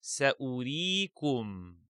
سأريكم.